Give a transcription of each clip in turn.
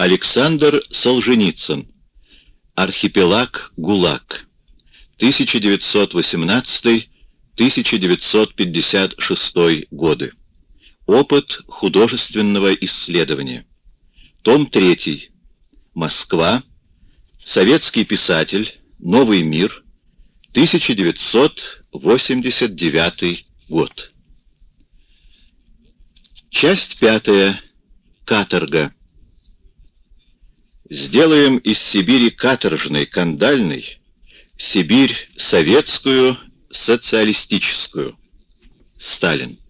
Александр Солженицын. Архипелаг ГУЛАГ. 1918-1956 годы. Опыт художественного исследования. Том 3. Москва. Советский писатель. Новый мир. 1989 год. Часть пятая. Каторга. Сделаем из Сибири каторжной, кандальной, Сибирь советскую, социалистическую. Сталин.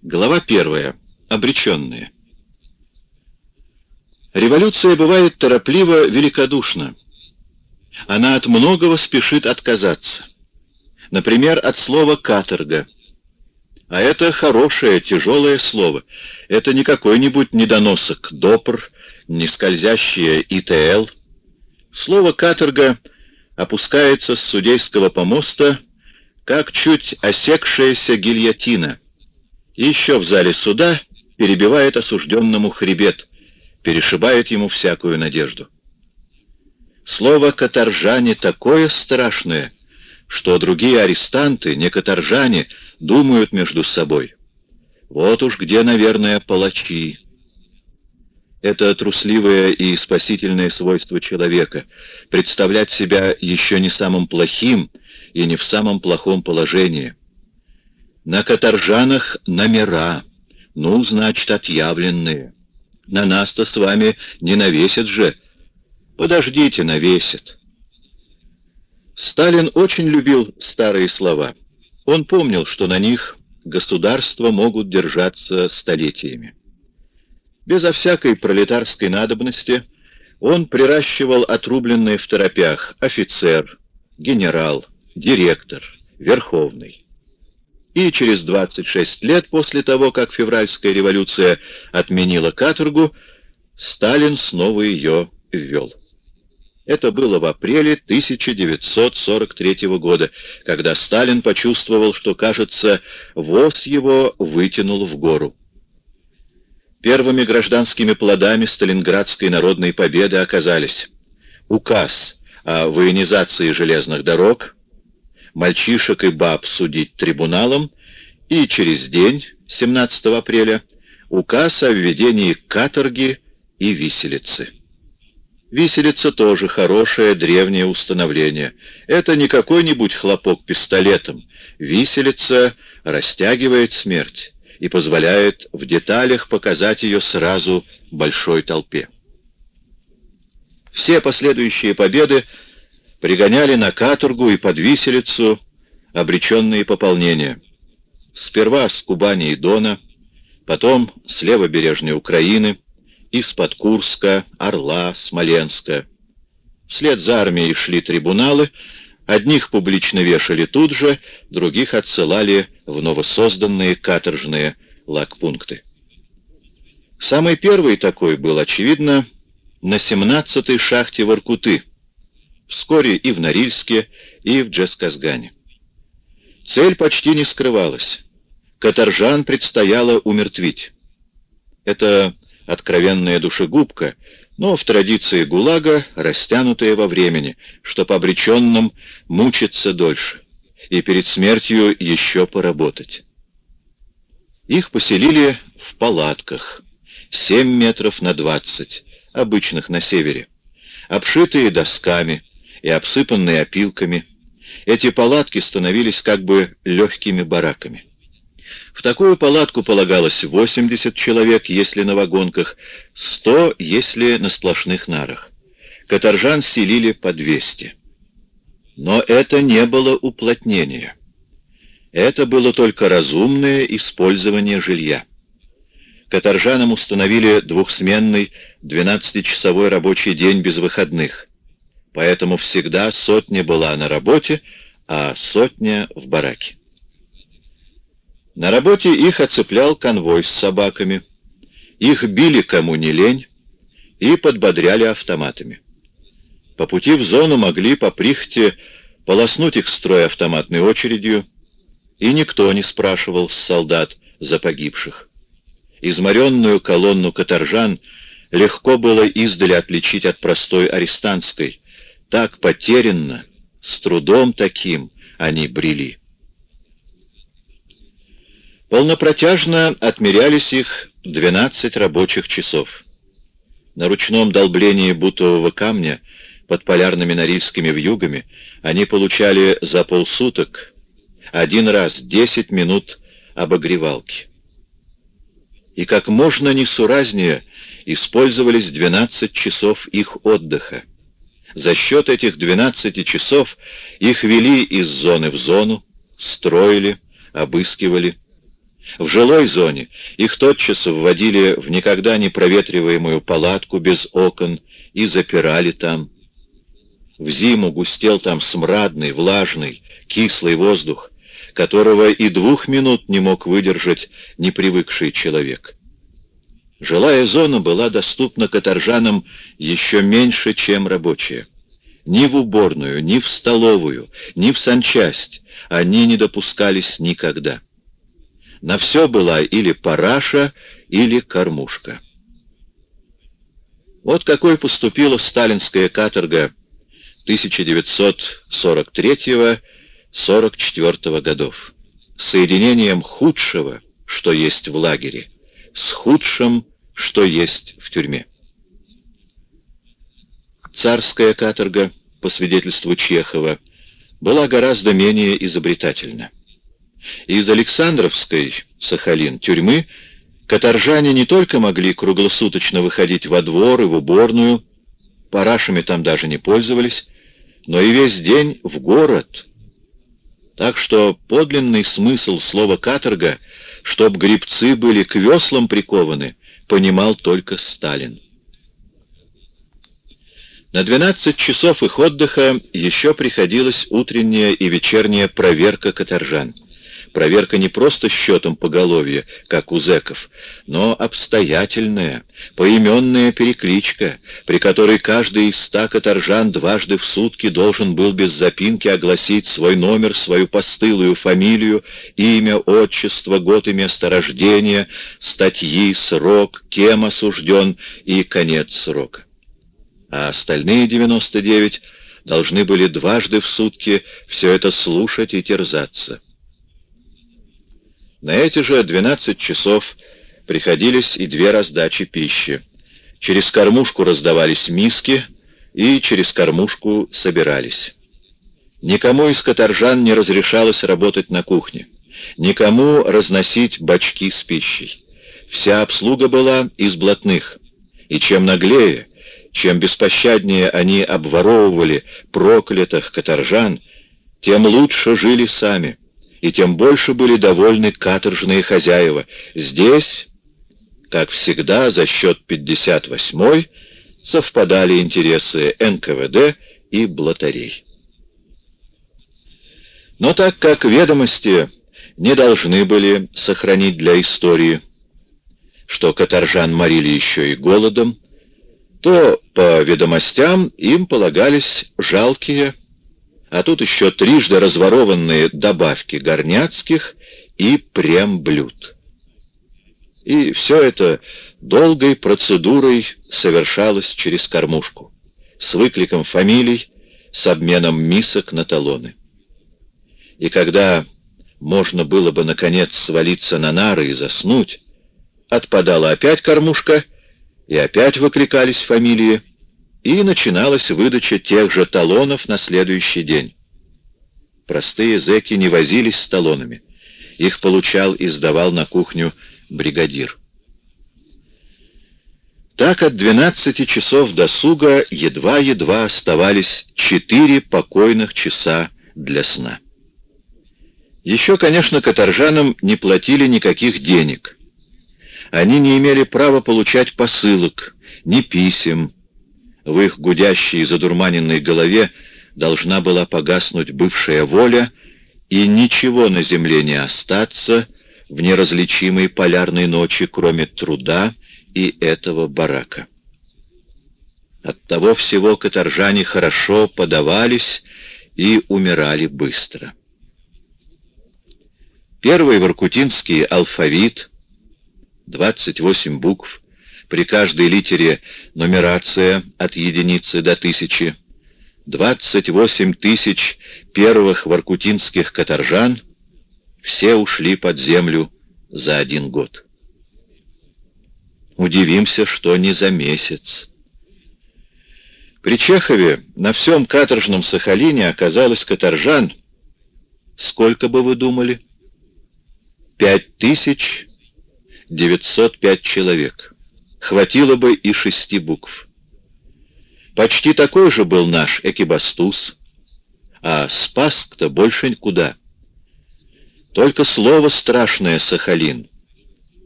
Глава первая. Обреченные. Революция бывает торопливо великодушна. Она от многого спешит отказаться. Например, от слова «каторга». А это хорошее, тяжелое слово. Это не какой-нибудь недоносок, допр, не скользящее ИТЛ. Слово «каторга» опускается с судейского помоста, как чуть осекшаяся гильотина. И еще в зале суда перебивает осужденному хребет, перешибает ему всякую надежду. Слово «каторжане» такое страшное, что другие арестанты, не каторжане, думают между собой. Вот уж где, наверное, палачи. Это трусливое и спасительное свойство человека — представлять себя еще не самым плохим и не в самом плохом положении. На каторжанах номера, ну, значит, отъявленные. На нас-то с вами не навесят же. Подождите, навесят. Сталин очень любил старые слова. Он помнил, что на них государства могут держаться столетиями. Безо всякой пролетарской надобности он приращивал отрубленные в торопях офицер, генерал, директор, верховный. И через 26 лет после того, как февральская революция отменила каторгу, Сталин снова ее ввел. Это было в апреле 1943 года, когда Сталин почувствовал, что, кажется, воз его вытянул в гору. Первыми гражданскими плодами Сталинградской народной победы оказались указ о военизации железных дорог, мальчишек и баб судить трибуналом и через день, 17 апреля, указ о введении каторги и виселицы. Виселица тоже хорошее древнее установление. Это не какой-нибудь хлопок пистолетом. Виселица растягивает смерть и позволяет в деталях показать ее сразу большой толпе. Все последующие победы пригоняли на каторгу и под виселицу обреченные пополнения. Сперва с Кубани и Дона, потом с левобережной Украины, из-под Курска, Орла, Смоленска. Вслед за армией шли трибуналы, Одних публично вешали тут же, других отсылали в новосозданные каторжные лагпункты. Самый первый такой был, очевидно, на 17-й шахте Воркуты, вскоре и в Норильске, и в Джесказгане. Цель почти не скрывалась. Каторжан предстояло умертвить. Это откровенная душегубка, но в традиции ГУЛАГа растянутая во времени, чтоб обреченным мучиться дольше и перед смертью еще поработать. Их поселили в палатках, 7 метров на 20, обычных на севере, обшитые досками и обсыпанные опилками. Эти палатки становились как бы легкими бараками. В такую палатку полагалось 80 человек, если на вагонках, 100, если на сплошных нарах. Каторжан селили по 200. Но это не было уплотнение. Это было только разумное использование жилья. Каторжанам установили двухсменный 12-часовой рабочий день без выходных. Поэтому всегда сотня была на работе, а сотня в бараке. На работе их оцеплял конвой с собаками. Их били кому не лень и подбодряли автоматами. По пути в зону могли по прихте полоснуть их строй автоматной очередью, и никто не спрашивал солдат за погибших. Изморенную колонну каторжан легко было издали отличить от простой арестантской. Так потерянно, с трудом таким они брели. Полнопротяжно отмерялись их 12 рабочих часов. На ручном долблении бутового камня под полярными норильскими вьюгами они получали за полсуток один раз 10 минут обогревалки. И как можно несуразнее использовались 12 часов их отдыха. За счет этих 12 часов их вели из зоны в зону, строили, обыскивали, в жилой зоне их тотчас вводили в никогда не проветриваемую палатку без окон и запирали там. В зиму густел там смрадный, влажный, кислый воздух, которого и двух минут не мог выдержать непривыкший человек. Жилая зона была доступна каторжанам еще меньше, чем рабочая. Ни в уборную, ни в столовую, ни в санчасть они не допускались никогда. На все была или параша, или кормушка. Вот какой поступила сталинская каторга 1943-44 годов. Соединением худшего, что есть в лагере, с худшим, что есть в тюрьме. Царская каторга, по свидетельству Чехова, была гораздо менее изобретательна. Из Александровской, Сахалин, тюрьмы каторжане не только могли круглосуточно выходить во двор и в уборную, парашами там даже не пользовались, но и весь день в город. Так что подлинный смысл слова «каторга», чтоб грибцы были к веслам прикованы, понимал только Сталин. На 12 часов их отдыха еще приходилась утренняя и вечерняя проверка каторжан — Проверка не просто счетом поголовья, как у зэков, но обстоятельная, поименная перекличка, при которой каждый из ста каторжан дважды в сутки должен был без запинки огласить свой номер, свою постылую фамилию, имя, отчество, год и место рождения, статьи, срок, кем осужден и конец срока. А остальные 99 должны были дважды в сутки все это слушать и терзаться. На эти же 12 часов приходились и две раздачи пищи. Через кормушку раздавались миски, и через кормушку собирались. Никому из каторжан не разрешалось работать на кухне, никому разносить бачки с пищей. Вся обслуга была из блатных, и чем наглее, чем беспощаднее они обворовывали проклятых каторжан, тем лучше жили сами и тем больше были довольны каторжные хозяева. Здесь, как всегда, за счет 58-й совпадали интересы НКВД и блатарей. Но так как ведомости не должны были сохранить для истории, что каторжан морили еще и голодом, то по ведомостям им полагались жалкие а тут еще трижды разворованные добавки горняцких и прем-блюд. И все это долгой процедурой совершалось через кормушку, с выкликом фамилий, с обменом мисок на талоны. И когда можно было бы, наконец, свалиться на нары и заснуть, отпадала опять кормушка, и опять выкликались фамилии, и начиналась выдача тех же талонов на следующий день. Простые зэки не возились с талонами. Их получал и сдавал на кухню бригадир. Так от 12 часов досуга едва-едва оставались 4 покойных часа для сна. Еще, конечно, каторжанам не платили никаких денег. Они не имели права получать посылок, ни писем, в их гудящей задурманенной голове должна была погаснуть бывшая воля, и ничего на земле не остаться в неразличимой полярной ночи, кроме труда и этого барака. От того всего каторжане хорошо подавались и умирали быстро. Первый воркутинский алфавит, 28 букв, при каждой литере нумерация от единицы до тысячи, 28 тысяч первых воркутинских каторжан все ушли под землю за один год. Удивимся, что не за месяц. При Чехове на всем каторжном Сахалине оказалось каторжан, сколько бы вы думали? Пять тысяч девятьсот пять человек. Хватило бы и шести букв. Почти такой же был наш Экибастуз, а Спаск-то больше никуда. Только слово страшное Сахалин,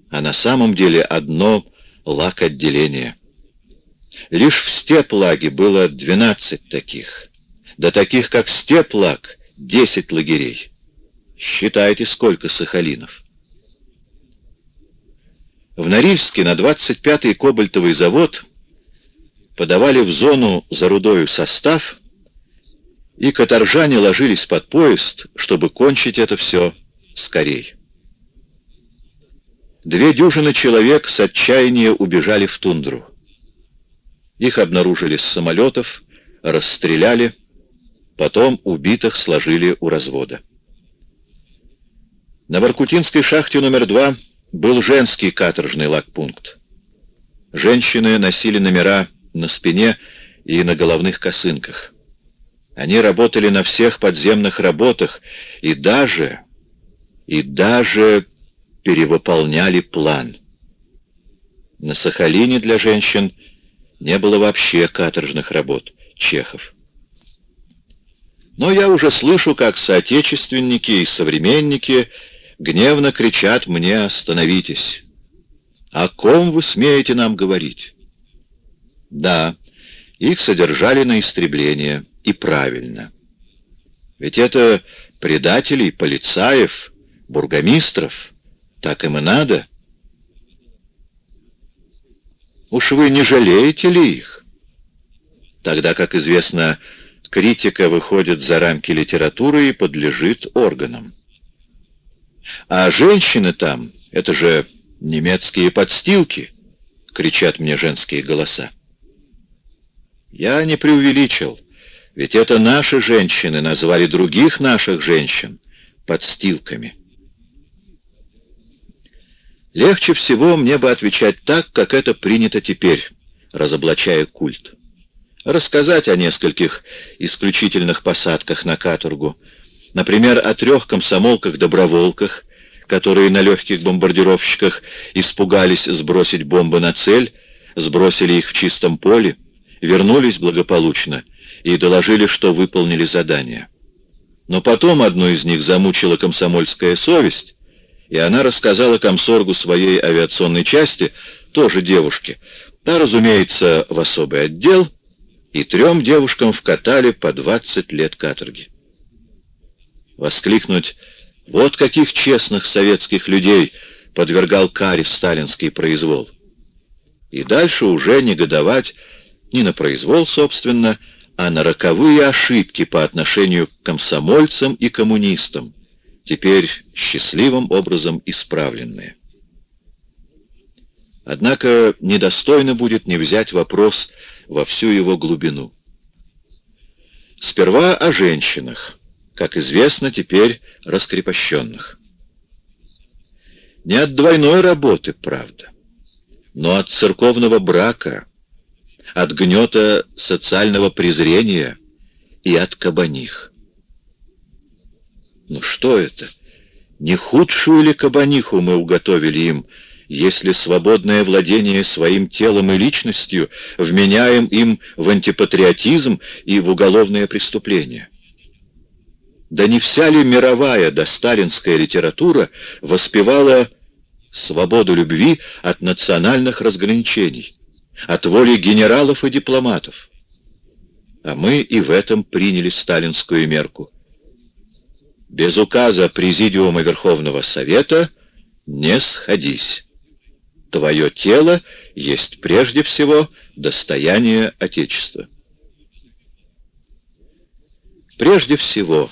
а на самом деле одно лак отделения. Лишь в Степлаге было 12 таких, да таких, как Степлаг, 10 лагерей. Считайте, сколько Сахалинов. В Норильске на 25-й кобальтовый завод подавали в зону за рудою состав, и каторжане ложились под поезд, чтобы кончить это все скорей. Две дюжины человек с отчаяния убежали в тундру. Их обнаружили с самолетов, расстреляли, потом убитых сложили у развода. На Воркутинской шахте номер два был женский каторжный лагпункт. Женщины носили номера на спине и на головных косынках. Они работали на всех подземных работах и даже, и даже перевыполняли план. На Сахалине для женщин не было вообще каторжных работ, Чехов. Но я уже слышу, как соотечественники и современники гневно кричат мне «Остановитесь!» «О ком вы смеете нам говорить?» Да, их содержали на истребление, и правильно. Ведь это предателей, полицаев, бургомистров, так им и надо. Уж вы не жалеете ли их? Тогда, как известно, критика выходит за рамки литературы и подлежит органам. А женщины там — это же немецкие подстилки, кричат мне женские голоса. Я не преувеличил, ведь это наши женщины назвали других наших женщин подстилками. Легче всего мне бы отвечать так, как это принято теперь, разоблачая культ. Рассказать о нескольких исключительных посадках на каторгу, например, о трех комсомолках-доброволках, которые на легких бомбардировщиках испугались сбросить бомбы на цель, сбросили их в чистом поле, вернулись благополучно и доложили, что выполнили задание. Но потом одну из них замучила комсомольская совесть, и она рассказала комсоргу своей авиационной части, тоже девушке, та, разумеется, в особый отдел, и трем девушкам вкатали по 20 лет каторги. Воскликнуть «Вот каких честных советских людей!» подвергал каре сталинский произвол. И дальше уже негодовать не на произвол, собственно, а на роковые ошибки по отношению к комсомольцам и коммунистам, теперь счастливым образом исправленные. Однако недостойно будет не взять вопрос во всю его глубину. Сперва о женщинах, как известно теперь раскрепощенных. Не от двойной работы, правда, но от церковного брака, от гнета социального презрения и от кабаних. Ну что это? Не худшую ли кабаниху мы уготовили им, если свободное владение своим телом и личностью вменяем им в антипатриотизм и в уголовное преступление? Да не вся ли мировая досталинская литература воспевала свободу любви от национальных разграничений, от воли генералов и дипломатов? А мы и в этом приняли сталинскую мерку — без указа Президиума Верховного Совета не сходись. Твое тело есть прежде всего достояние Отечества. Прежде всего,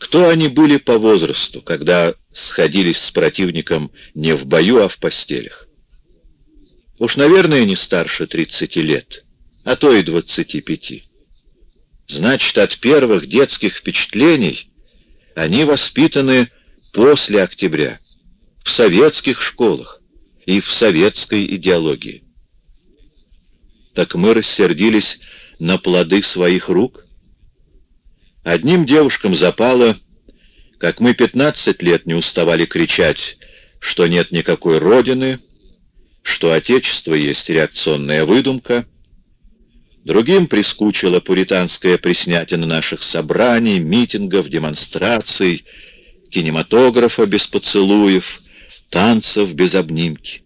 кто они были по возрасту, когда сходились с противником не в бою, а в постелях? Уж, наверное, не старше 30 лет, а то и 25. Значит, от первых детских впечатлений они воспитаны после октября, в советских школах и в советской идеологии. Так мы рассердились на плоды своих рук? Одним девушкам запало, как мы 15 лет не уставали кричать, что нет никакой родины, что Отечество есть реакционная выдумка. Другим прискучила пуританская приснятина наших собраний, митингов, демонстраций, кинематографа без поцелуев, танцев без обнимки.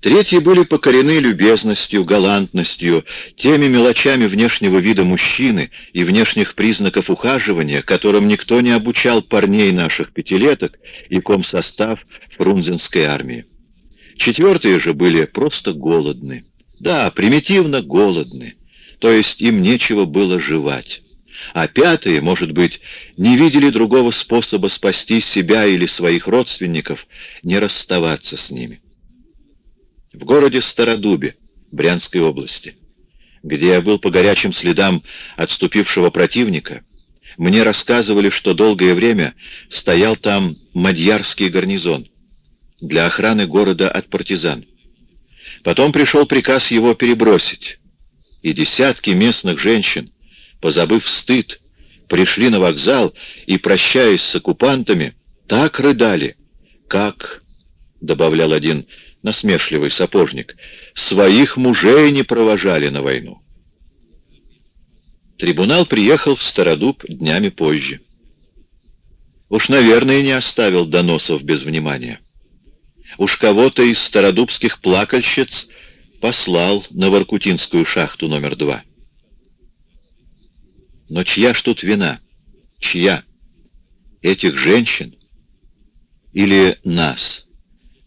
Третьи были покорены любезностью, галантностью, теми мелочами внешнего вида мужчины и внешних признаков ухаживания, которым никто не обучал парней наших пятилеток и комсостав фрунзенской армии. Четвертые же были просто голодны. Да, примитивно голодны, то есть им нечего было жевать. А пятые, может быть, не видели другого способа спасти себя или своих родственников, не расставаться с ними в городе Стародубе, Брянской области, где я был по горячим следам отступившего противника, мне рассказывали, что долгое время стоял там Мадьярский гарнизон для охраны города от партизан. Потом пришел приказ его перебросить, и десятки местных женщин, позабыв стыд, пришли на вокзал и, прощаясь с оккупантами, так рыдали, как, — добавлял один насмешливый сапожник, своих мужей не провожали на войну. Трибунал приехал в Стародуб днями позже. Уж, наверное, не оставил доносов без внимания. Уж кого-то из стародубских плакальщиц послал на Воркутинскую шахту номер два. Но чья ж тут вина? Чья? Этих женщин? Или нас?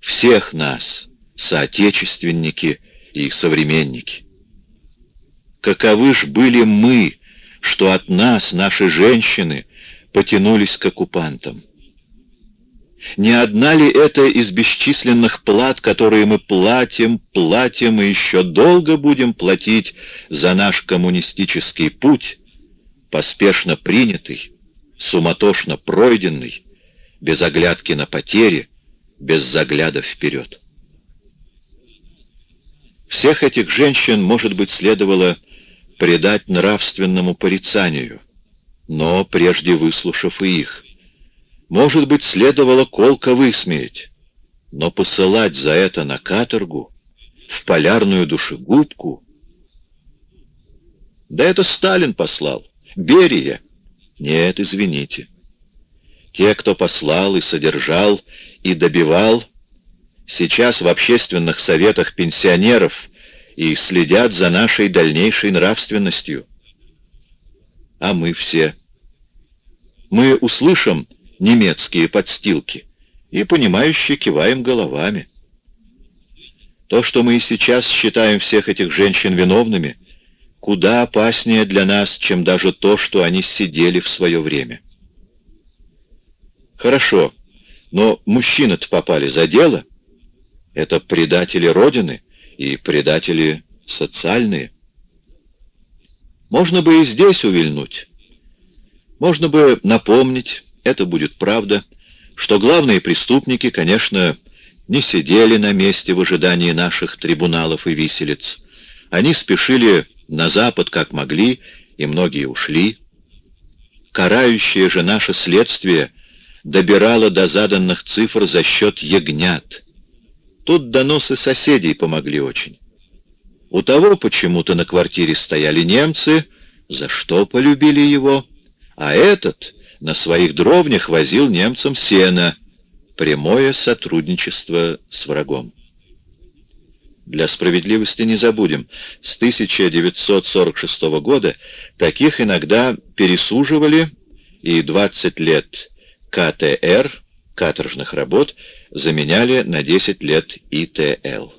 Всех нас, соотечественники и современники. Каковы ж были мы, что от нас, наши женщины, потянулись к оккупантам? Не одна ли это из бесчисленных плат, которые мы платим, платим и еще долго будем платить за наш коммунистический путь, поспешно принятый, суматошно пройденный, без оглядки на потери, без загляда вперед. Всех этих женщин, может быть, следовало предать нравственному порицанию, но прежде выслушав и их. Может быть, следовало колко высмеять, но посылать за это на каторгу, в полярную душегубку. Да это Сталин послал, Берия. Нет, извините. Те, кто послал и содержал, и добивал, сейчас в общественных советах пенсионеров и следят за нашей дальнейшей нравственностью. А мы все. Мы услышим немецкие подстилки и, понимающе киваем головами. То, что мы и сейчас считаем всех этих женщин виновными, куда опаснее для нас, чем даже то, что они сидели в свое время. Хорошо. Но мужчины-то попали за дело. Это предатели Родины и предатели социальные. Можно бы и здесь увильнуть. Можно бы напомнить, это будет правда, что главные преступники, конечно, не сидели на месте в ожидании наших трибуналов и виселиц. Они спешили на запад как могли, и многие ушли. Карающее же наше следствие — добирала до заданных цифр за счет ягнят. Тут доносы соседей помогли очень. У того почему-то на квартире стояли немцы, за что полюбили его, а этот на своих дровнях возил немцам сено, прямое сотрудничество с врагом. Для справедливости не забудем, с 1946 года таких иногда пересуживали, и 20 лет КТР, каторжных работ, заменяли на 10 лет ИТЛ.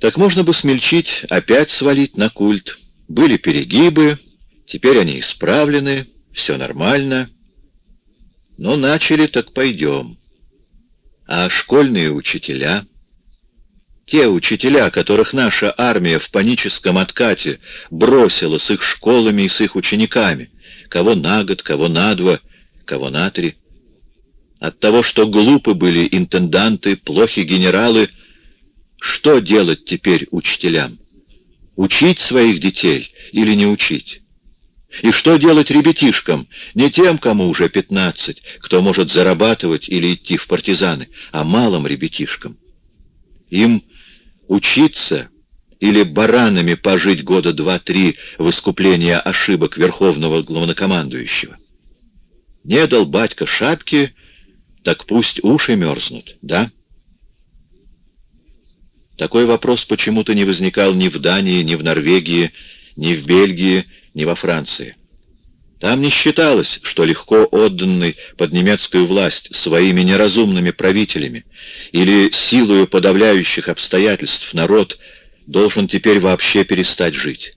Так можно бы смельчить, опять свалить на культ. Были перегибы, теперь они исправлены, все нормально. Но начали, так пойдем. А школьные учителя, те учителя, которых наша армия в паническом откате бросила с их школами и с их учениками, кого на год, кого на два, кого на три, от того, что глупы были интенданты, плохи генералы, что делать теперь учителям? Учить своих детей или не учить? И что делать ребятишкам, не тем, кому уже пятнадцать, кто может зарабатывать или идти в партизаны, а малым ребятишкам? Им учиться или баранами пожить года два-три в искупление ошибок верховного главнокомандующего? Не дал батька шапки, так пусть уши мерзнут, да? Такой вопрос почему-то не возникал ни в Дании, ни в Норвегии, ни в Бельгии, ни во Франции. Там не считалось, что легко отданный под немецкую власть своими неразумными правителями или силою подавляющих обстоятельств народ должен теперь вообще перестать жить.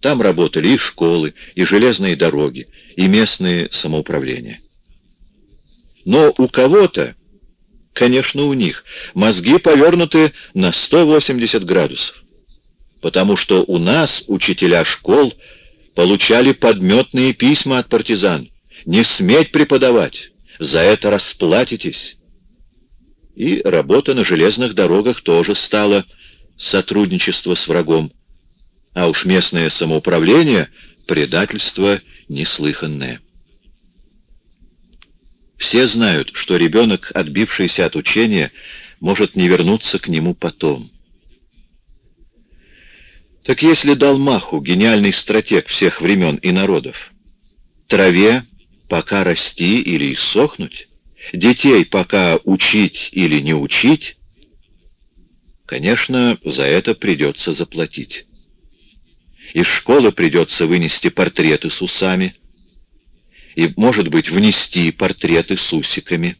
Там работали и школы, и железные дороги, и местные самоуправления. Но у кого-то, конечно у них, мозги повернуты на 180 градусов, потому что у нас учителя школ – получали подметные письма от партизан. Не сметь преподавать, за это расплатитесь. И работа на железных дорогах тоже стала сотрудничество с врагом. А уж местное самоуправление — предательство неслыханное. Все знают, что ребенок, отбившийся от учения, может не вернуться к нему потом. Так если дал маху, гениальный стратег всех времен и народов, траве пока расти или иссохнуть, детей пока учить или не учить, конечно, за это придется заплатить. Из школы придется вынести портреты с усами и, может быть, внести портреты с усиками.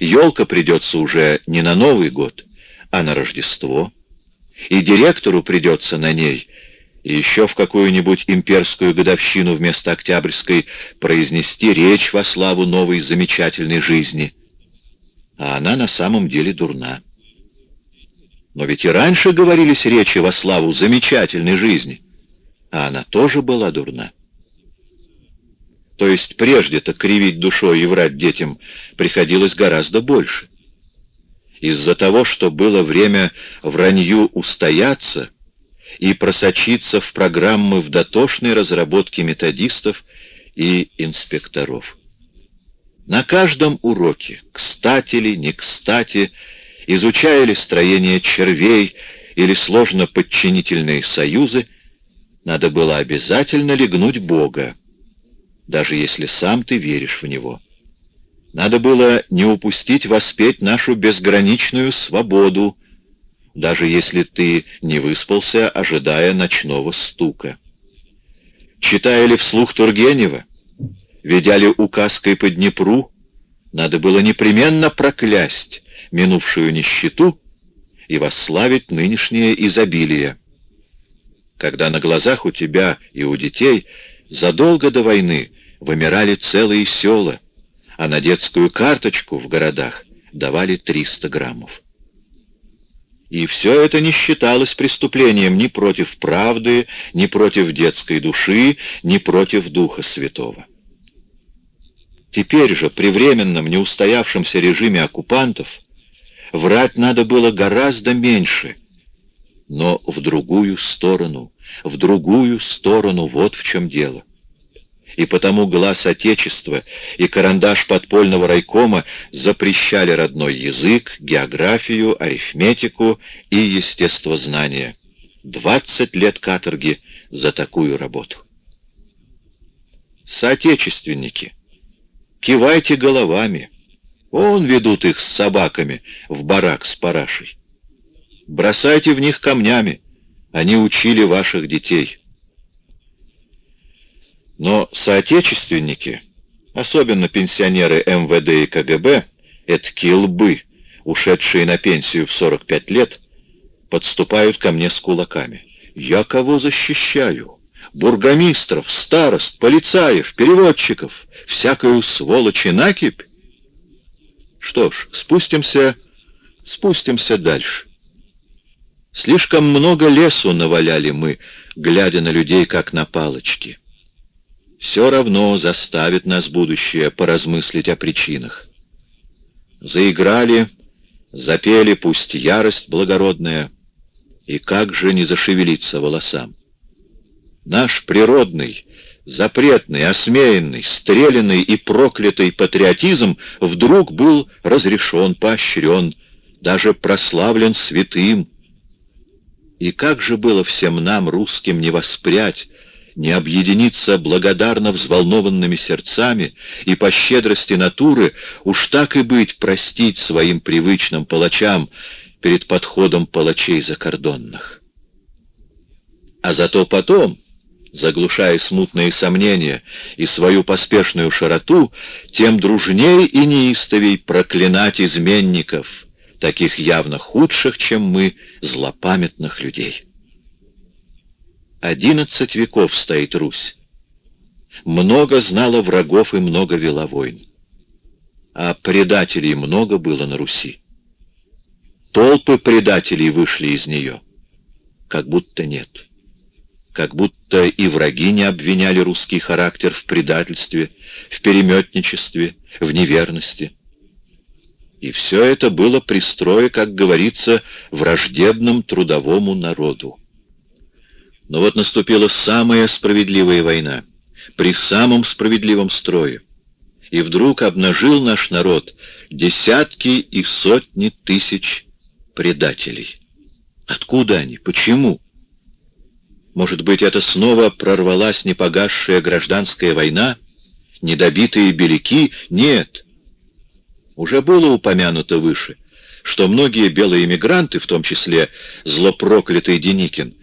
Елка придется уже не на Новый год, а на Рождество и директору придется на ней еще в какую-нибудь имперскую годовщину вместо Октябрьской произнести речь во славу новой замечательной жизни. А она на самом деле дурна. Но ведь и раньше говорились речи во славу замечательной жизни, а она тоже была дурна. То есть прежде-то кривить душой и врать детям приходилось гораздо больше. Из-за того, что было время вранью устояться и просочиться в программы в дотошной разработке методистов и инспекторов. На каждом уроке, кстати ли, не кстати, изучая ли строение червей или сложно подчинительные союзы, надо было обязательно легнуть Бога, даже если сам ты веришь в Него. Надо было не упустить воспеть нашу безграничную свободу, даже если ты не выспался, ожидая ночного стука. Читая ли вслух Тургенева, ведя ли указкой по Днепру, надо было непременно проклясть минувшую нищету и восславить нынешнее изобилие. Когда на глазах у тебя и у детей задолго до войны вымирали целые села, а на детскую карточку в городах давали 300 граммов. И все это не считалось преступлением ни против правды, ни против детской души, ни против Духа Святого. Теперь же, при временном неустоявшемся режиме оккупантов, врать надо было гораздо меньше, но в другую сторону, в другую сторону, вот в чем дело и потому глаз Отечества и карандаш подпольного райкома запрещали родной язык, географию, арифметику и естествознание. Двадцать лет каторги за такую работу. Соотечественники, кивайте головами. Он ведут их с собаками в барак с парашей. Бросайте в них камнями, они учили ваших детей. Но соотечественники, особенно пенсионеры МВД и КГБ, эткие лбы, ушедшие на пенсию в 45 лет, подступают ко мне с кулаками. Я кого защищаю? Бургомистров, старост, полицаев, переводчиков, всякую сволочь и накипь? Что ж, спустимся, спустимся дальше. Слишком много лесу наваляли мы, глядя на людей, как на палочки. Все равно заставит нас будущее поразмыслить о причинах. Заиграли, запели, пусть ярость благородная, и как же не зашевелиться волосам. Наш природный, запретный, осмеянный, стрелянный и проклятый патриотизм вдруг был разрешен, поощрен, даже прославлен святым. И как же было всем нам, русским, не воспрять, не объединиться благодарно взволнованными сердцами и по щедрости натуры уж так и быть простить своим привычным палачам перед подходом палачей закордонных. А зато потом заглушая смутные сомнения и свою поспешную широту, тем дружней и неистовей проклинать изменников, таких явно худших, чем мы, злопамятных людей. Одиннадцать веков стоит Русь. Много знала врагов и много вела войн. А предателей много было на Руси. Толпы предателей вышли из нее. Как будто нет как будто и враги не обвиняли русский характер в предательстве, в переметничестве, в неверности. И все это было пристрое, как говорится, враждебным трудовому народу. Но вот наступила самая справедливая война, при самом справедливом строе. И вдруг обнажил наш народ десятки и сотни тысяч предателей. Откуда они? Почему? Может быть, это снова прорвалась непогасшая гражданская война? Недобитые беляки? Нет. Уже было упомянуто выше, что многие белые эмигранты, в том числе злопроклятый Деникин,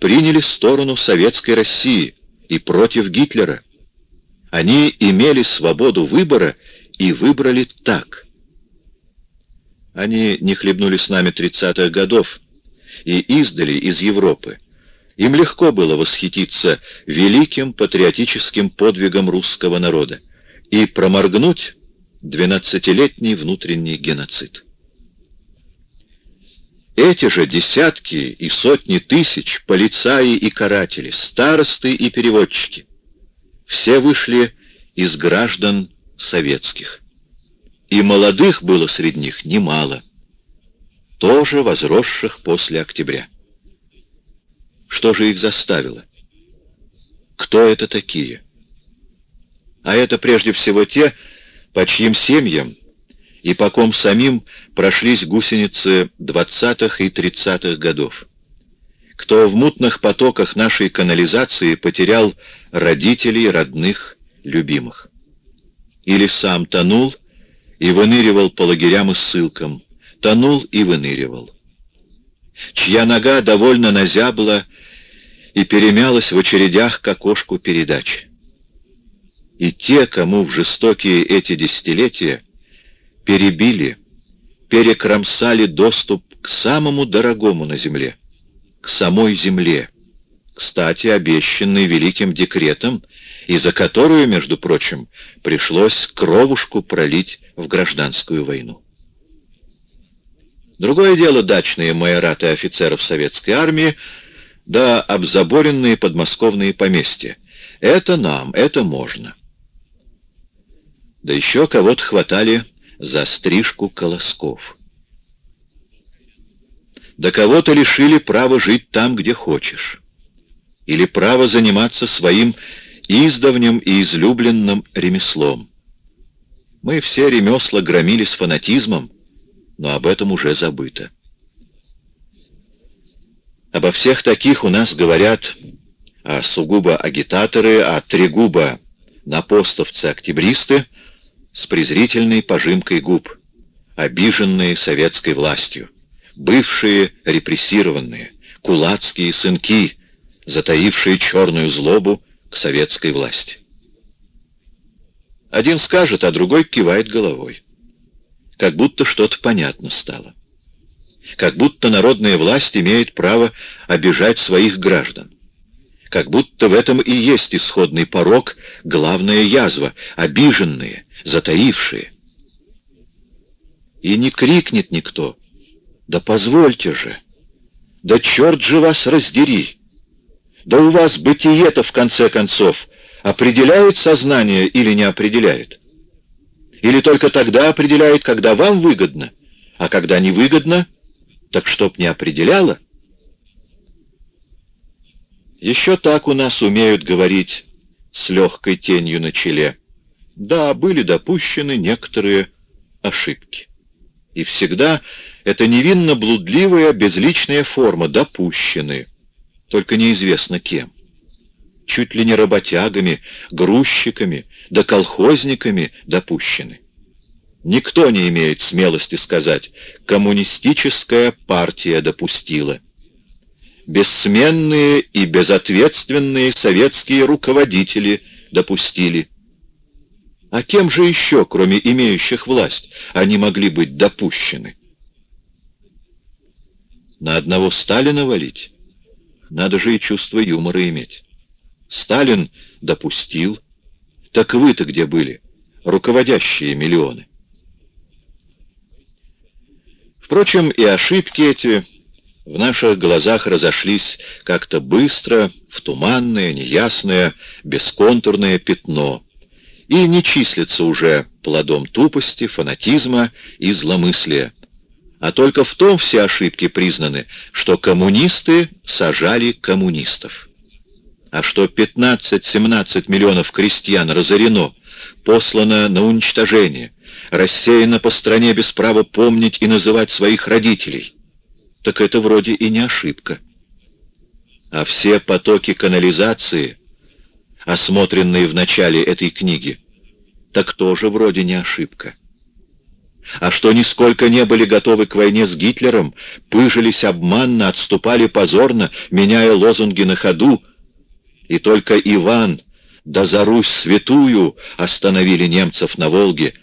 приняли сторону советской России и против Гитлера. Они имели свободу выбора и выбрали так. Они не хлебнули с нами 30-х годов и издали из Европы им легко было восхититься великим патриотическим подвигом русского народа и проморгнуть двенадцатилетний внутренний геноцид. Эти же десятки и сотни тысяч полицаи и каратели, старосты и переводчики, все вышли из граждан советских. И молодых было среди них немало, тоже возросших после октября. Что же их заставило? Кто это такие? А это прежде всего те, по чьим семьям и по ком самим прошлись гусеницы 20-х и 30-х годов. Кто в мутных потоках нашей канализации потерял родителей, родных, любимых. Или сам тонул и выныривал по лагерям и ссылкам, тонул и выныривал. Чья нога довольно назябла и перемялась в очередях к окошку передач. И те, кому в жестокие эти десятилетия перебили, перекромсали доступ к самому дорогому на земле, к самой земле, кстати, обещанной великим декретом, и за которую, между прочим, пришлось кровушку пролить в гражданскую войну. Другое дело дачные майораты офицеров советской армии, да обзаборенные подмосковные поместья. Это нам, это можно. Да еще кого-то хватали за стрижку колосков. Да кого-то лишили права жить там, где хочешь. Или право заниматься своим издавним и излюбленным ремеслом. Мы все ремесла громили с фанатизмом, но об этом уже забыто. Обо всех таких у нас говорят а сугубо агитаторы, а трегубо напостовцы-октябристы с презрительной пожимкой губ, обиженные советской властью, бывшие репрессированные, кулацкие сынки, затаившие черную злобу к советской власти. Один скажет, а другой кивает головой. Как будто что-то понятно стало как будто народная власть имеет право обижать своих граждан. Как будто в этом и есть исходный порог, главная язва, обиженные, затаившие. И не крикнет никто. Да позвольте же. Да черт же вас раздери. Да у вас бытие-то, в конце концов, определяет сознание или не определяет? Или только тогда определяет, когда вам выгодно, а когда не выгодно, так чтоб не определяло? Еще так у нас умеют говорить с легкой тенью на челе. Да, были допущены некоторые ошибки. И всегда это невинно блудливая, безличная форма «допущены», только неизвестно кем. Чуть ли не работягами, грузчиками, да колхозниками допущены. Никто не имеет смелости сказать «коммунистическая партия допустила». Бессменные и безответственные советские руководители допустили. А кем же еще, кроме имеющих власть, они могли быть допущены? На одного Сталина валить? Надо же и чувство юмора иметь. Сталин допустил. Так вы-то где были? Руководящие миллионы. Впрочем, и ошибки эти в наших глазах разошлись как-то быстро, в туманное, неясное, бесконтурное пятно — и не числится уже плодом тупости, фанатизма и зломыслия. А только в том все ошибки признаны, что коммунисты сажали коммунистов. А что 15-17 миллионов крестьян разорено, послано на уничтожение, рассеяно по стране без права помнить и называть своих родителей, так это вроде и не ошибка. А все потоки канализации, осмотренные в начале этой книги, так тоже вроде не ошибка. А что нисколько не были готовы к войне с Гитлером, пыжились обманно, отступали позорно, меняя лозунги на ходу, и только Иван, да за Русь святую, остановили немцев на Волге,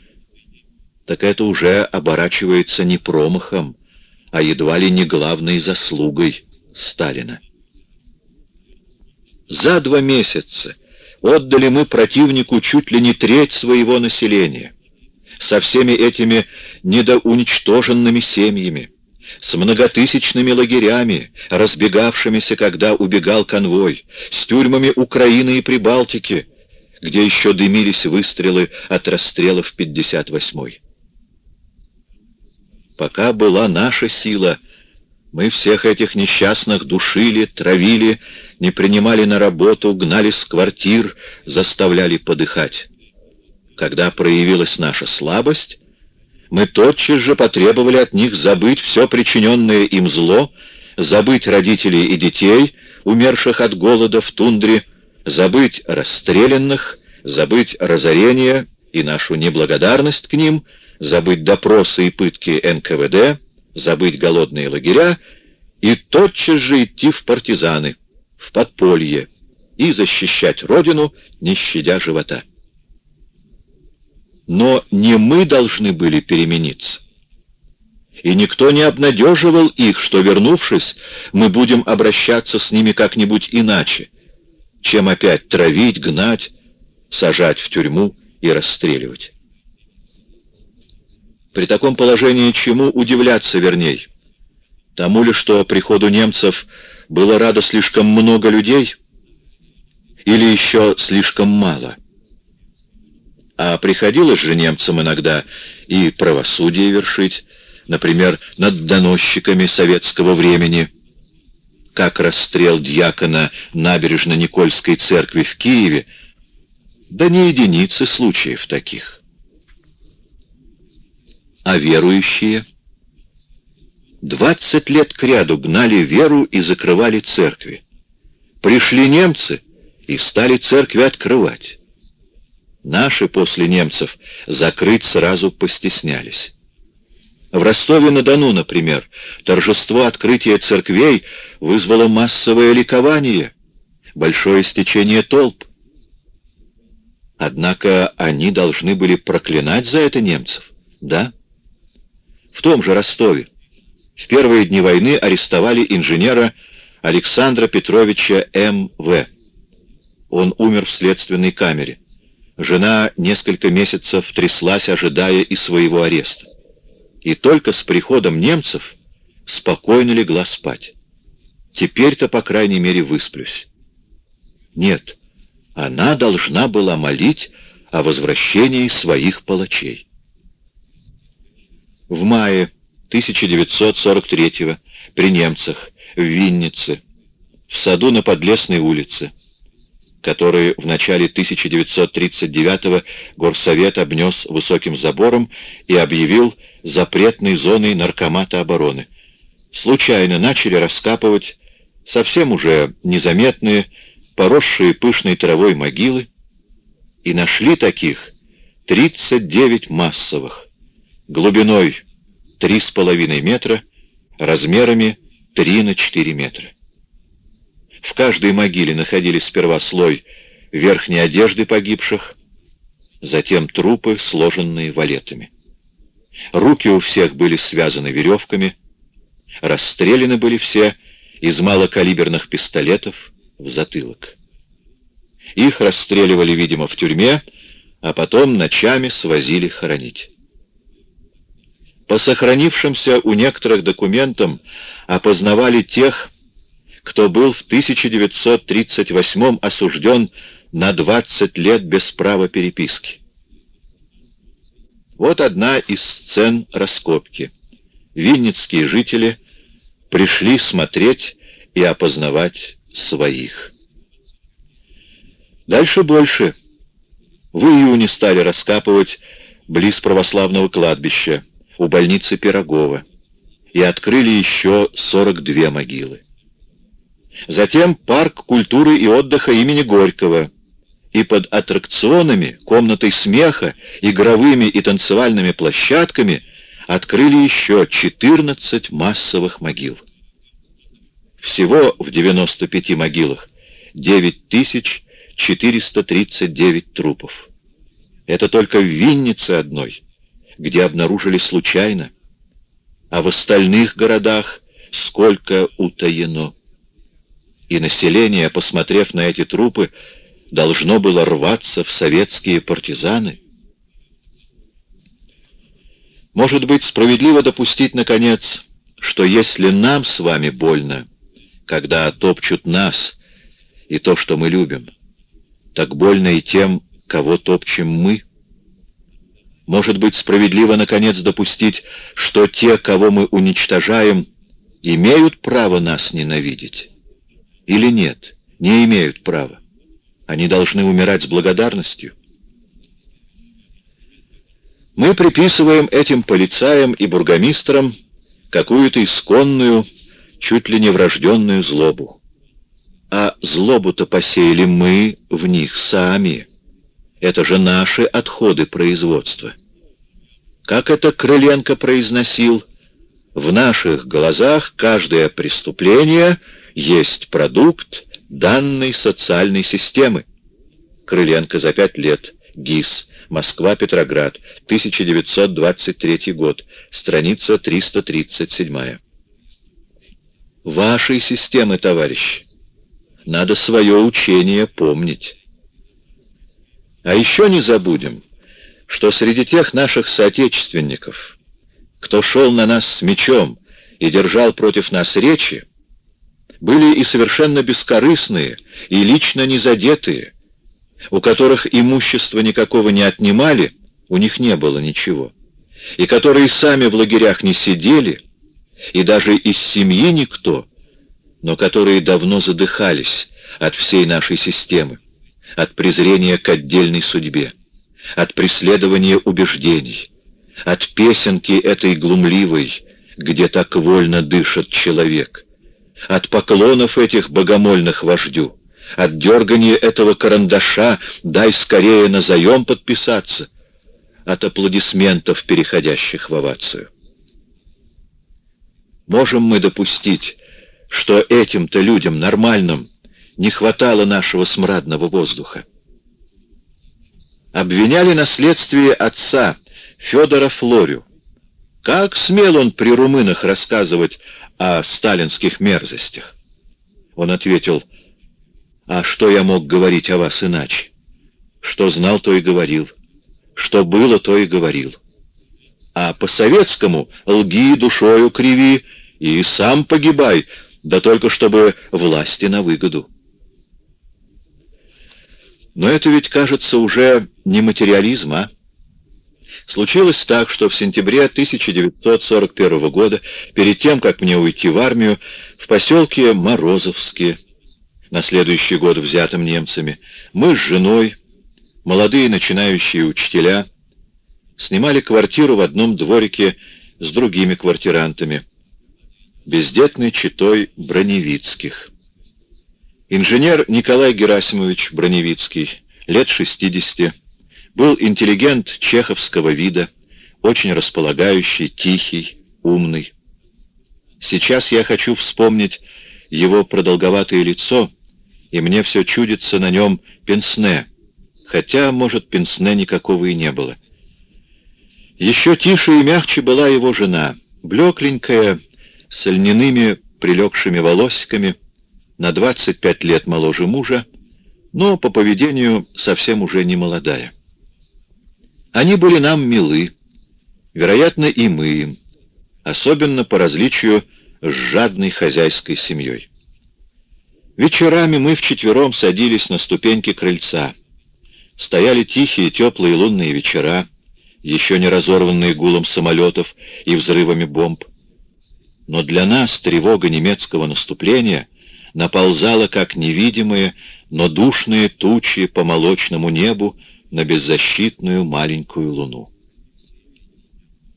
так это уже оборачивается не промахом, а едва ли не главной заслугой Сталина. За два месяца отдали мы противнику чуть ли не треть своего населения, со всеми этими недоуничтоженными семьями, с многотысячными лагерями, разбегавшимися, когда убегал конвой, с тюрьмами Украины и Прибалтики, где еще дымились выстрелы от расстрелов 58-й. Пока была наша сила, мы всех этих несчастных душили, травили, не принимали на работу, гнали с квартир, заставляли подыхать. Когда проявилась наша слабость, мы тотчас же потребовали от них забыть все причиненное им зло, забыть родителей и детей, умерших от голода в тундре, забыть расстрелянных, забыть разорение и нашу неблагодарность к ним, забыть допросы и пытки НКВД, забыть голодные лагеря и тотчас же идти в партизаны в подполье и защищать Родину, не щадя живота. Но не мы должны были перемениться. И никто не обнадеживал их, что, вернувшись, мы будем обращаться с ними как-нибудь иначе, чем опять травить, гнать, сажать в тюрьму и расстреливать. При таком положении чему удивляться верней? Тому ли, что приходу немцев было радо слишком много людей или еще слишком мало. А приходилось же немцам иногда и правосудие вершить, например, над доносчиками советского времени, как расстрел дьякона набережно-Никольской церкви в Киеве, да не единицы случаев таких. А верующие — Двадцать лет кряду гнали веру и закрывали церкви. Пришли немцы и стали церкви открывать. Наши после немцев закрыть сразу постеснялись. В Ростове-на-Дону, например, торжество открытия церквей вызвало массовое ликование, большое стечение толп. Однако они должны были проклинать за это немцев, да? В том же Ростове в первые дни войны арестовали инженера Александра Петровича М.В. Он умер в следственной камере. Жена несколько месяцев тряслась, ожидая и своего ареста. и только с приходом немцев спокойно легла спать. Теперь-то, по крайней мере, высплюсь. Нет, она должна была молить о возвращении своих палачей. В мае 1943 при немцах в Виннице, в саду на Подлесной улице, который в начале 1939 Горсовет обнес высоким забором и объявил запретной зоной наркомата обороны. Случайно начали раскапывать совсем уже незаметные, поросшие пышной травой могилы, и нашли таких 39 массовых, глубиной 3,5 метра, размерами 3 на 4 метра. В каждой могиле находились сперва слой верхней одежды погибших, затем трупы, сложенные валетами. Руки у всех были связаны веревками, расстреляны были все из малокалиберных пистолетов в затылок. Их расстреливали, видимо, в тюрьме, а потом ночами свозили хоронить. По сохранившимся у некоторых документам опознавали тех, кто был в 1938 осужден на 20 лет без права переписки. Вот одна из сцен раскопки. Винницкие жители пришли смотреть и опознавать своих. Дальше больше. В июне стали раскапывать близ православного кладбища, у больницы Пирогова, и открыли еще 42 могилы. Затем парк культуры и отдыха имени Горького, и под аттракционами, комнатой смеха, игровыми и танцевальными площадками открыли еще 14 массовых могил. Всего в 95 могилах 9439 трупов. Это только в Виннице одной, где обнаружили случайно, а в остальных городах сколько утаено. И население, посмотрев на эти трупы, должно было рваться в советские партизаны. Может быть, справедливо допустить, наконец, что если нам с вами больно, когда топчут нас и то, что мы любим, так больно и тем, кого топчем мы. Может быть, справедливо, наконец, допустить, что те, кого мы уничтожаем, имеют право нас ненавидеть? Или нет, не имеют права? Они должны умирать с благодарностью? Мы приписываем этим полицаям и бургомистрам какую-то исконную, чуть ли не врожденную злобу. А злобу-то посеяли мы в них сами. Это же наши отходы производства. Как это Крыленко произносил, в наших глазах каждое преступление есть продукт данной социальной системы. Крыленко за пять лет. ГИС. Москва-Петроград. 1923 год. Страница 337. Вашей системы, товарищи. Надо свое учение помнить. А еще не забудем, что среди тех наших соотечественников, кто шел на нас с мечом и держал против нас речи, были и совершенно бескорыстные, и лично не задетые, у которых имущество никакого не отнимали, у них не было ничего, и которые сами в лагерях не сидели, и даже из семьи никто, но которые давно задыхались от всей нашей системы, от презрения к отдельной судьбе, от преследования убеждений, от песенки этой глумливой, где так вольно дышит человек, от поклонов этих богомольных вождю, от дергания этого карандаша «дай скорее на заем подписаться», от аплодисментов, переходящих в овацию. Можем мы допустить, что этим-то людям, нормальным, не хватало нашего смрадного воздуха? Обвиняли на следствии отца Федора Флорю. Как смел он при румынах рассказывать о сталинских мерзостях? Он ответил, а что я мог говорить о вас иначе? Что знал, то и говорил. Что было, то и говорил. а по-советскому лги душою криви и сам погибай, да только чтобы власти на выгоду. Но это ведь, кажется, уже не материализм, а? Случилось так, что в сентябре 1941 года, перед тем, как мне уйти в армию, в поселке Морозовске, на следующий год взятым немцами, мы с женой, молодые начинающие учителя, снимали квартиру в одном дворике с другими квартирантами, бездетной читой Броневицких. Инженер Николай Герасимович Броневицкий, лет 60, был интеллигент чеховского вида, очень располагающий, тихий, умный. Сейчас я хочу вспомнить его продолговатое лицо, и мне все чудится на нем пенсне, хотя, может, пенсне никакого и не было. Еще тише и мягче была его жена, блекленькая, с льняными прилегшими волосиками, на 25 лет моложе мужа, но по поведению совсем уже не молодая. Они были нам милы, вероятно, и мы им, особенно по различию с жадной хозяйской семьей. Вечерами мы вчетвером садились на ступеньки крыльца. Стояли тихие теплые лунные вечера, еще не разорванные гулом самолетов и взрывами бомб. Но для нас тревога немецкого наступления наползала как невидимые, но душные тучи по молочному небу, на беззащитную маленькую луну.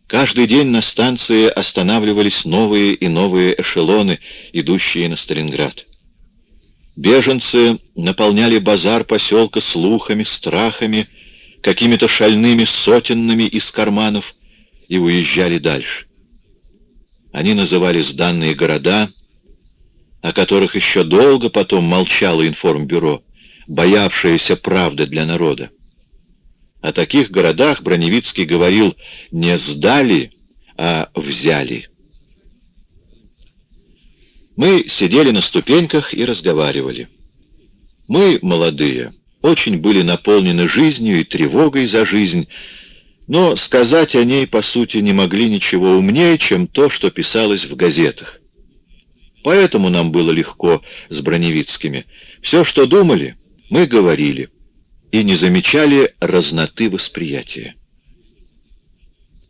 Каждый день на станции останавливались новые и новые эшелоны, идущие на Сталинград. Беженцы наполняли базар поселка слухами, страхами, какими-то шальными сотенными из карманов и уезжали дальше. Они называли сданные города, о которых еще долго потом молчало информбюро, боявшееся правды для народа. О таких городах Броневицкий говорил не «сдали», а «взяли». Мы сидели на ступеньках и разговаривали. Мы, молодые, очень были наполнены жизнью и тревогой за жизнь, но сказать о ней, по сути, не могли ничего умнее, чем то, что писалось в газетах. Поэтому нам было легко с Броневицкими. Все, что думали, мы говорили и не замечали разноты восприятия.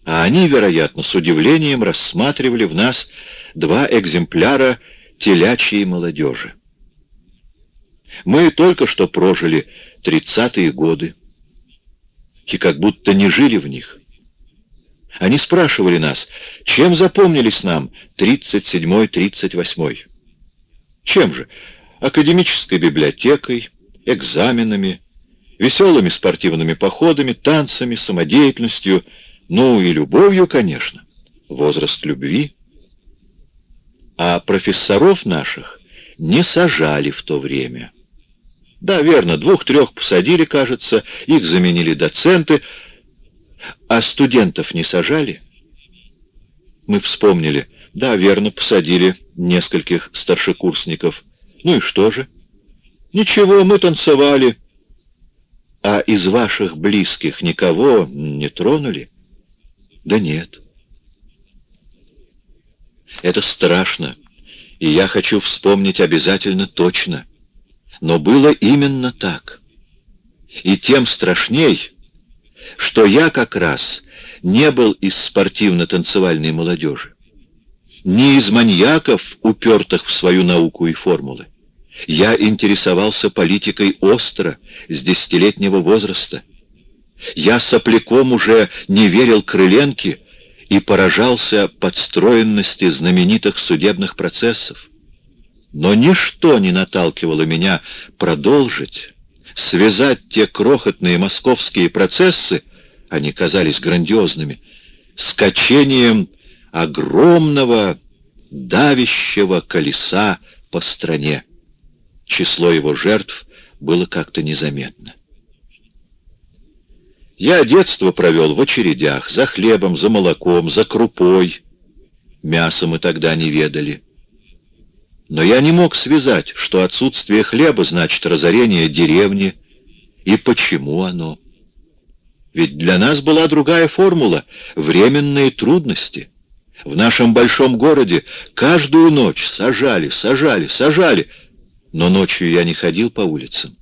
А они, вероятно, с удивлением рассматривали в нас два экземпляра телячьей молодежи. Мы только что прожили тридцатые годы и как будто не жили в них. Они спрашивали нас, чем запомнились нам 37-й, 38-й? Чем же? Академической библиотекой, экзаменами, веселыми спортивными походами, танцами, самодеятельностью, ну и любовью, конечно, возраст любви. А профессоров наших не сажали в то время. Да, верно, двух-трех посадили, кажется, их заменили доценты, а студентов не сажали? Мы вспомнили. Да, верно, посадили нескольких старшекурсников. Ну и что же? Ничего, мы танцевали, а из ваших близких никого не тронули? Да нет. Это страшно, и я хочу вспомнить обязательно точно. Но было именно так. И тем страшней, что я как раз не был из спортивно-танцевальной молодежи. Не из маньяков, упертых в свою науку и формулы. Я интересовался политикой остро, с десятилетнего возраста. Я сопляком уже не верил Крыленке и поражался подстроенности знаменитых судебных процессов. Но ничто не наталкивало меня продолжить, связать те крохотные московские процессы, они казались грандиозными, с качением огромного давящего колеса по стране число его жертв было как-то незаметно. Я детство провел в очередях, за хлебом, за молоком, за крупой. Мясо мы тогда не ведали. Но я не мог связать, что отсутствие хлеба значит разорение деревни, и почему оно. Ведь для нас была другая формула — временные трудности. В нашем большом городе каждую ночь сажали, сажали, сажали. Но ночью я не ходил по улицам.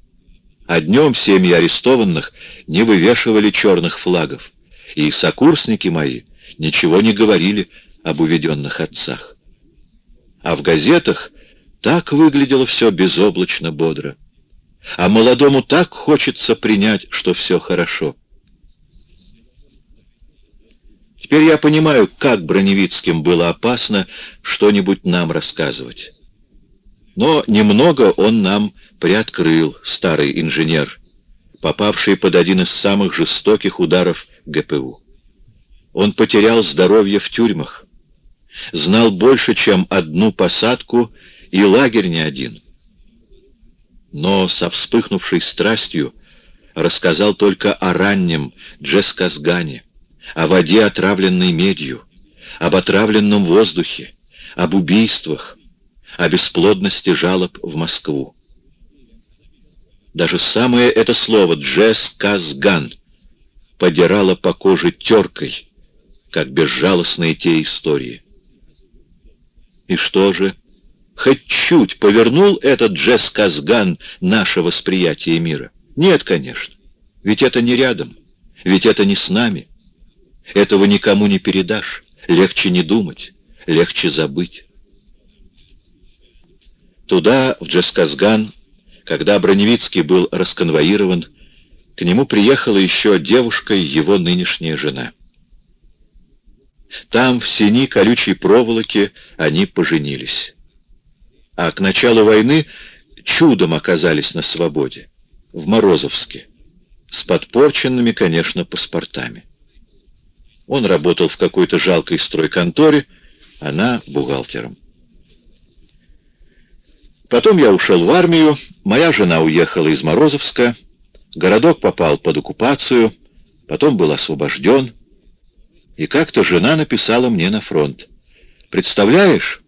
А днем семьи арестованных не вывешивали черных флагов. И сокурсники мои ничего не говорили об уведенных отцах. А в газетах так выглядело все безоблачно бодро. А молодому так хочется принять, что все хорошо. Теперь я понимаю, как Броневицким было опасно что-нибудь нам рассказывать. Но немного он нам приоткрыл, старый инженер, попавший под один из самых жестоких ударов ГПУ. Он потерял здоровье в тюрьмах, знал больше, чем одну посадку, и лагерь не один. Но со вспыхнувшей страстью рассказал только о раннем Джесказгане, о воде, отравленной медью, об отравленном воздухе, об убийствах, о бесплодности жалоб в Москву. Даже самое это слово «джесказган» подирало по коже теркой, как безжалостные те истории. И что же? Хоть чуть повернул этот джесказган наше восприятие мира? Нет, конечно. Ведь это не рядом. Ведь это не с нами. Этого никому не передашь. Легче не думать, легче забыть. Туда, в Джесказган, когда Броневицкий был расконвоирован, к нему приехала еще девушка и его нынешняя жена. Там, в сени колючей проволоки, они поженились. А к началу войны чудом оказались на свободе, в Морозовске, с подпорченными, конечно, паспортами. Он работал в какой-то жалкой стройконторе, она бухгалтером. Потом я ушел в армию, моя жена уехала из Морозовска, городок попал под оккупацию, потом был освобожден, и как-то жена написала мне на фронт. «Представляешь,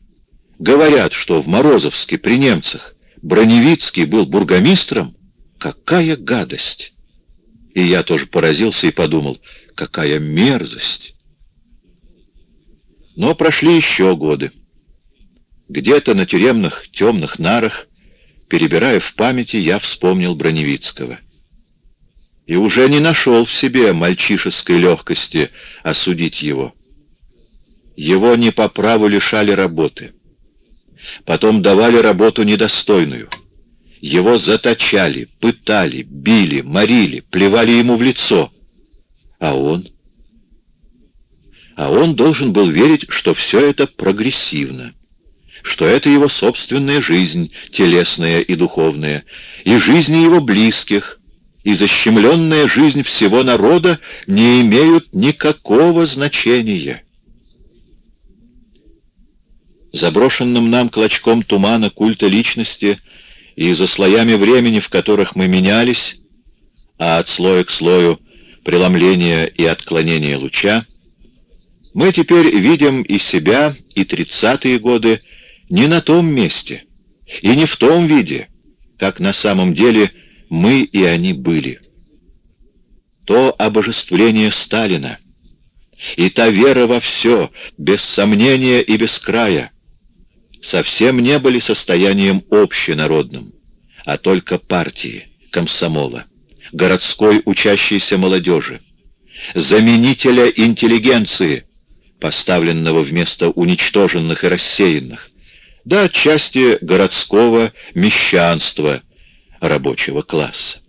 говорят, что в Морозовске при немцах Броневицкий был бургомистром? Какая гадость!» И я тоже поразился и подумал, какая мерзость. Но прошли еще годы. Где-то на тюремных темных нарах, перебирая в памяти, я вспомнил Броневицкого. И уже не нашел в себе мальчишеской легкости осудить его. Его не по праву лишали работы. Потом давали работу недостойную. Его заточали, пытали, били, морили, плевали ему в лицо. А он? А он должен был верить, что все это прогрессивно, что это его собственная жизнь, телесная и духовная, и жизни его близких, и защемленная жизнь всего народа не имеют никакого значения. Заброшенным нам клочком тумана культа личности — и за слоями времени, в которых мы менялись, а от слоя к слою преломления и отклонения луча, мы теперь видим и себя, и тридцатые годы не на том месте, и не в том виде, как на самом деле мы и они были. То обожествление Сталина и та вера во все, без сомнения и без края, совсем не были состоянием общенародным, а только партии, комсомола, городской учащейся молодежи, заменителя интеллигенции, поставленного вместо уничтоженных и рассеянных, да отчасти городского мещанства рабочего класса.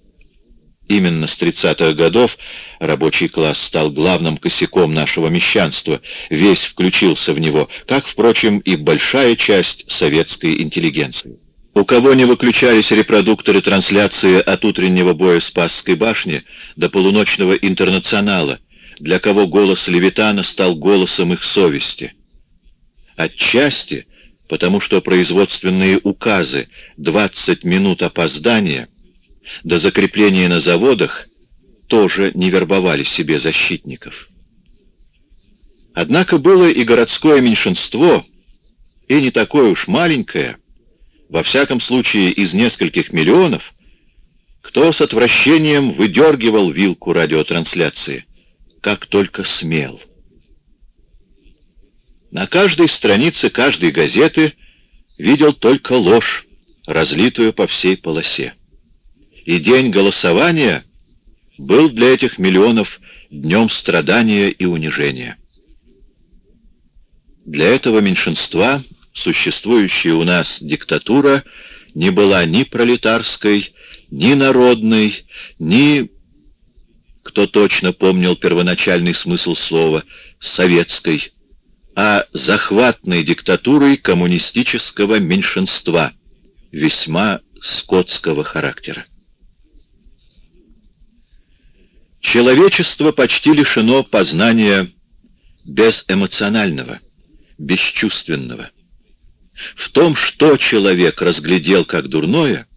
Именно с 30-х годов рабочий класс стал главным косяком нашего мещанства, весь включился в него, как, впрочем, и большая часть советской интеллигенции. У кого не выключались репродукторы трансляции от утреннего боя Спасской башни до полуночного интернационала, для кого голос Левитана стал голосом их совести. Отчасти, потому что производственные указы «20 минут опоздания» до закрепления на заводах тоже не вербовали себе защитников. Однако было и городское меньшинство, и не такое уж маленькое, во всяком случае из нескольких миллионов, кто с отвращением выдергивал вилку радиотрансляции, как только смел. На каждой странице каждой газеты видел только ложь, разлитую по всей полосе. И день голосования был для этих миллионов днем страдания и унижения. Для этого меньшинства существующая у нас диктатура не была ни пролетарской, ни народной, ни, кто точно помнил первоначальный смысл слова, советской, а захватной диктатурой коммунистического меньшинства, весьма скотского характера. Человечество почти лишено познания безэмоционального, бесчувственного. В том, что человек разглядел как дурное,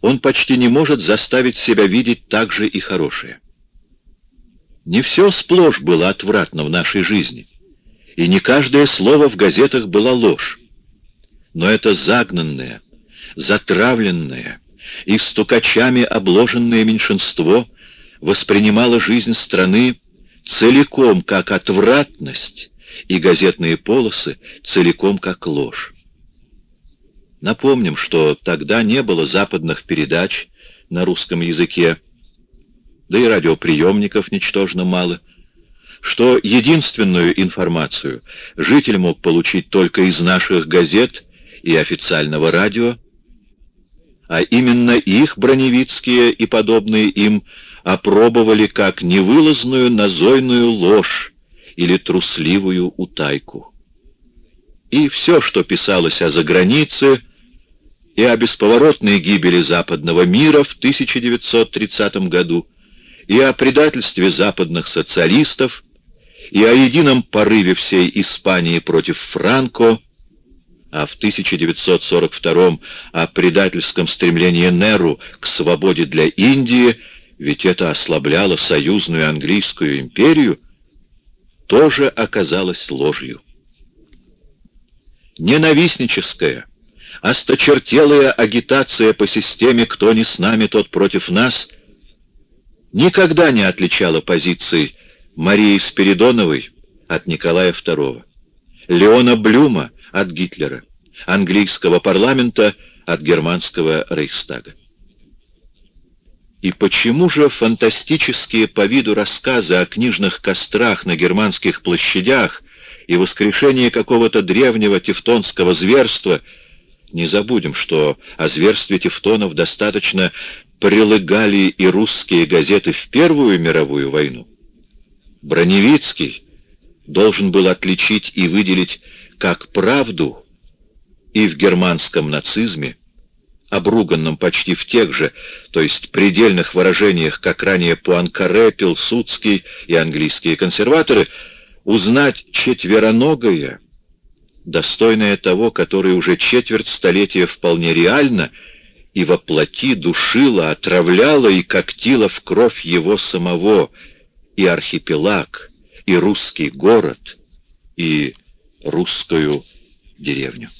он почти не может заставить себя видеть также и хорошее. Не все сплошь было отвратно в нашей жизни, и не каждое слово в газетах было ложь. Но это загнанное, затравленное и стукачами обложенное меньшинство воспринимало жизнь страны целиком как отвратность и газетные полосы целиком как ложь. Напомним, что тогда не было западных передач на русском языке, да и радиоприемников ничтожно мало, что единственную информацию житель мог получить только из наших газет и официального радио, а именно их броневицкие и подобные им опробовали как невылазную назойную ложь или трусливую утайку. И все, что писалось о загранице, и о бесповоротной гибели западного мира в 1930 году, и о предательстве западных социалистов, и о едином порыве всей Испании против Франко, а в 1942 о предательском стремлении Неру к свободе для Индии, ведь это ослабляло союзную английскую империю, тоже оказалось ложью. Ненавистническая, осточертелая агитация по системе «кто не с нами, тот против нас» никогда не отличала позиции Марии Спиридоновой от Николая II, Леона Блюма от Гитлера, английского парламента от германского Рейхстага. И почему же фантастические по виду рассказы о книжных кострах на германских площадях и воскрешении какого-то древнего тевтонского зверства – не забудем, что о зверстве тевтонов достаточно прилегали и русские газеты в Первую мировую войну. Броневицкий должен был отличить и выделить как правду и в германском нацизме, обруганном почти в тех же, то есть предельных выражениях, как ранее Пуанкаре, Пилсудский и английские консерваторы, узнать четвероногое, достойное того, который уже четверть столетия вполне реально и во плоти душила, отравляла и когтила в кровь его самого, и архипелаг, и русский город, и русскую деревню.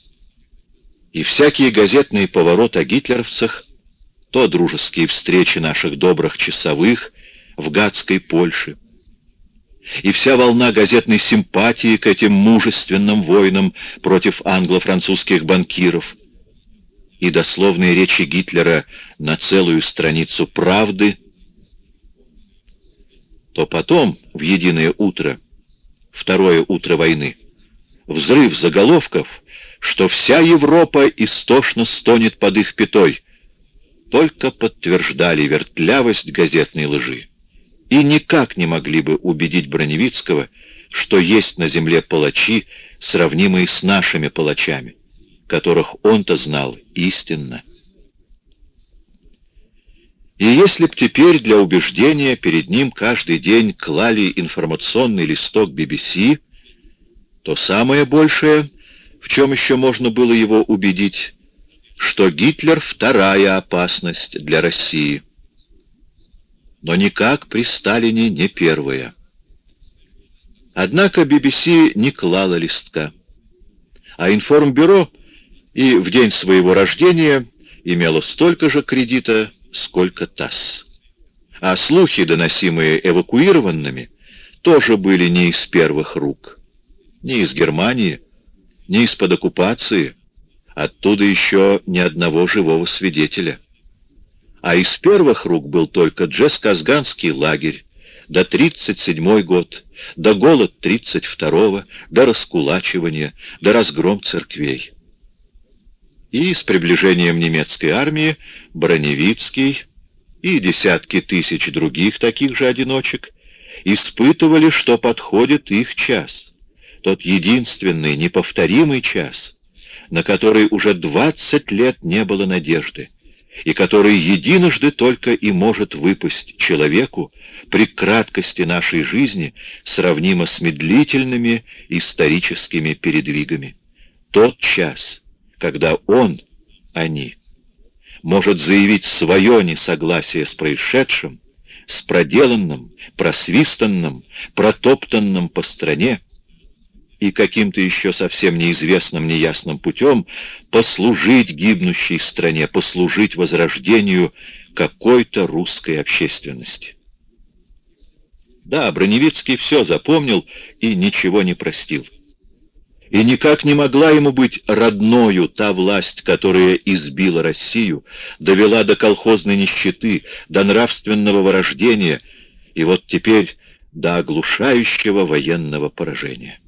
И всякие газетные повороты о гитлеровцах, то дружеские встречи наших добрых часовых в гадской Польше, и вся волна газетной симпатии к этим мужественным воинам против англо-французских банкиров, и дословные речи Гитлера на целую страницу правды, то потом, в единое утро, второе утро войны, взрыв заголовков, что вся Европа истошно стонет под их пятой, только подтверждали вертлявость газетной лжи и никак не могли бы убедить Броневицкого, что есть на земле палачи, сравнимые с нашими палачами, которых он-то знал истинно. И если б теперь для убеждения перед ним каждый день клали информационный листок BBC, то самое большее, в чем еще можно было его убедить, что Гитлер — вторая опасность для России — но никак при Сталине не первая. Однако BBC не клала листка, а информбюро и в день своего рождения имело столько же кредита, сколько ТАСС. А слухи, доносимые эвакуированными, тоже были не из первых рук. Не из Германии, не из-под оккупации, оттуда еще ни одного живого свидетеля. А из первых рук был только Джесказганский лагерь, до 37 год, до голод 32-го, до раскулачивания, до разгром церквей. И с приближением немецкой армии Броневицкий и десятки тысяч других таких же одиночек испытывали, что подходит их час, тот единственный, неповторимый час, на который уже 20 лет не было надежды, и который единожды только и может выпасть человеку при краткости нашей жизни, сравнимо с медлительными историческими передвигами. Тот час, когда он, они, может заявить свое несогласие с происшедшим, с проделанным, просвистанным, протоптанным по стране, и каким-то еще совсем неизвестным, неясным путем послужить гибнущей стране, послужить возрождению какой-то русской общественности. Да, Броневицкий все запомнил и ничего не простил. И никак не могла ему быть родною та власть, которая избила Россию, довела до колхозной нищеты, до нравственного вырождения и вот теперь до оглушающего военного поражения.